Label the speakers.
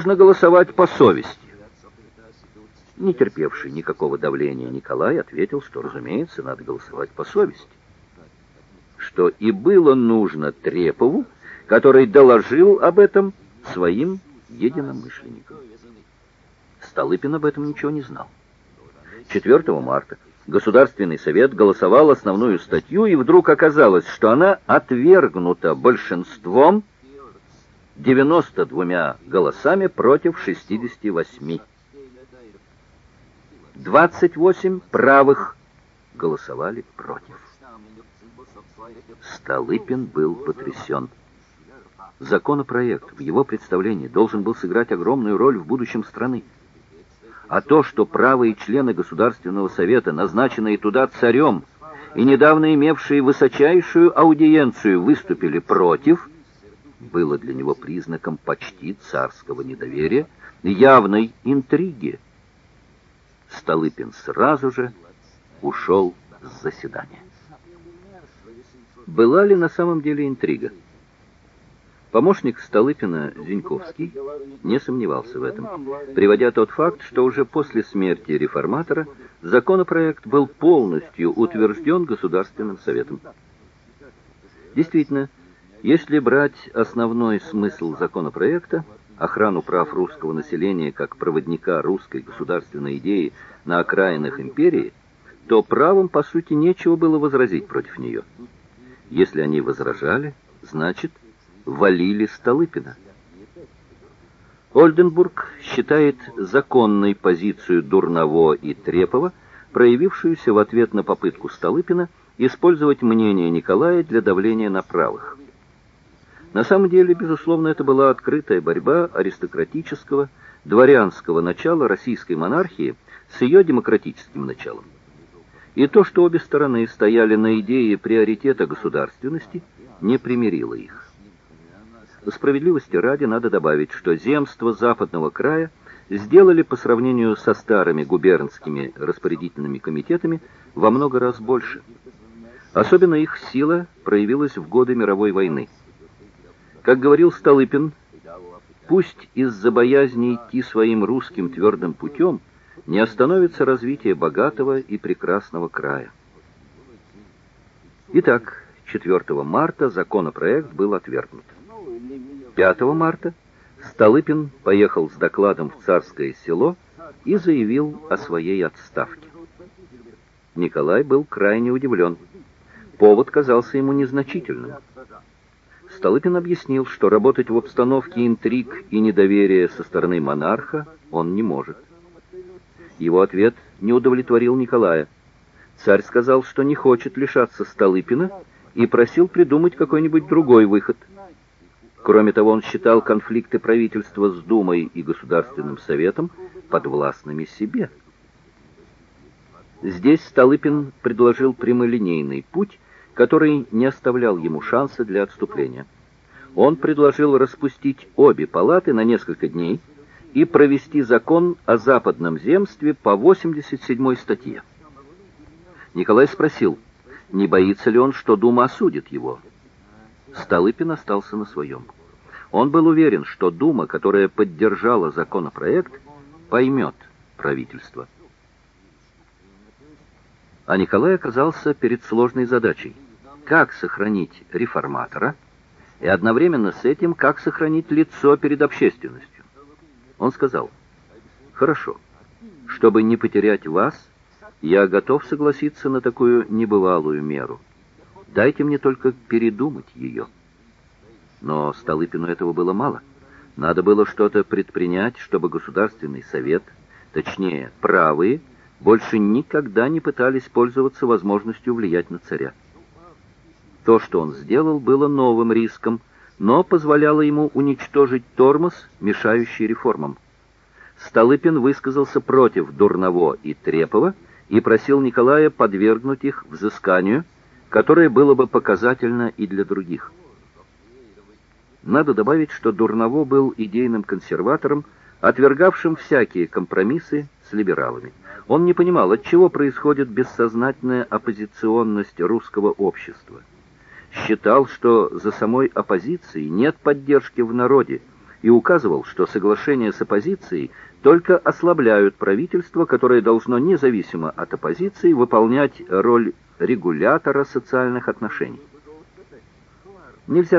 Speaker 1: можно голосовать по совести. Не терпевший никакого давления Николай ответил, что, разумеется, надо голосовать по совести. Что и было нужно Трепову, который доложил об этом своим единомышленникам. Столыпин об этом ничего не знал. 4 марта Государственный совет голосовал основную статью, и вдруг оказалось, что она отвергнута большинством 92 голосами против 68. 28 правых голосовали против. Столыпин был потрясен. Законопроект в его представлении должен был сыграть огромную роль в будущем страны. А то, что правые члены Государственного совета, назначенные туда царем и недавно имевшие высочайшую аудиенцию, выступили против, было для него признаком почти царского недоверия, явной интриги. Столыпин сразу же ушел с заседания. Была ли на самом деле интрига? Помощник Столыпина Зиньковский не сомневался в этом, приводя тот факт, что уже после смерти реформатора законопроект был полностью утвержден Государственным Советом. Действительно, если брать основной смысл законопроекта, охрану прав русского населения как проводника русской государственной идеи на окраинах империи, то правым, по сути, нечего было возразить против нее. Если они возражали, значит, валили Столыпина. Ольденбург считает законной позицию Дурново и Трепова, проявившуюся в ответ на попытку Столыпина использовать мнение Николая для давления на правых. На самом деле, безусловно, это была открытая борьба аристократического, дворянского начала российской монархии с ее демократическим началом. И то, что обе стороны стояли на идее приоритета государственности, не примирило их. Справедливости ради надо добавить, что земства западного края сделали по сравнению со старыми губернскими распорядительными комитетами во много раз больше. Особенно их сила проявилась в годы мировой войны. Как говорил Столыпин, пусть из-за боязни идти своим русским твердым путем не остановится развитие богатого и прекрасного края. Итак, 4 марта законопроект был отвергнут. 5 марта Столыпин поехал с докладом в Царское село и заявил о своей отставке. Николай был крайне удивлен. Повод казался ему незначительным. Столыпин объяснил, что работать в обстановке интриг и недоверия со стороны монарха он не может. Его ответ не удовлетворил Николая. Царь сказал, что не хочет лишаться Столыпина и просил придумать какой-нибудь другой выход – Кроме того, он считал конфликты правительства с Думой и Государственным Советом подвластными себе. Здесь Столыпин предложил прямолинейный путь, который не оставлял ему шанса для отступления. Он предложил распустить обе палаты на несколько дней и провести закон о западном земстве по 87 статье. Николай спросил, не боится ли он, что Дума осудит его. Столыпин остался на своем. Он был уверен, что Дума, которая поддержала законопроект, поймет правительство. А Николай оказался перед сложной задачей. Как сохранить реформатора и одновременно с этим как сохранить лицо перед общественностью? Он сказал, «Хорошо, чтобы не потерять вас, я готов согласиться на такую небывалую меру». Дайте мне только передумать ее. Но Столыпину этого было мало. Надо было что-то предпринять, чтобы Государственный совет, точнее, правые, больше никогда не пытались пользоваться возможностью влиять на царя. То, что он сделал, было новым риском, но позволяло ему уничтожить тормоз, мешающий реформам. Столыпин высказался против Дурново и Трепова и просил Николая подвергнуть их взысканию, которое было бы показательно и для других. Надо добавить, что Дурново был идейным консерватором, отвергавшим всякие компромиссы с либералами. Он не понимал, от чего происходит бессознательная оппозиционность русского общества. Считал, что за самой оппозицией нет поддержки в народе, и указывал, что соглашения с оппозицией только ослабляют правительство, которое должно независимо от оппозиции выполнять роль регулятора социальных отношений. Нельзя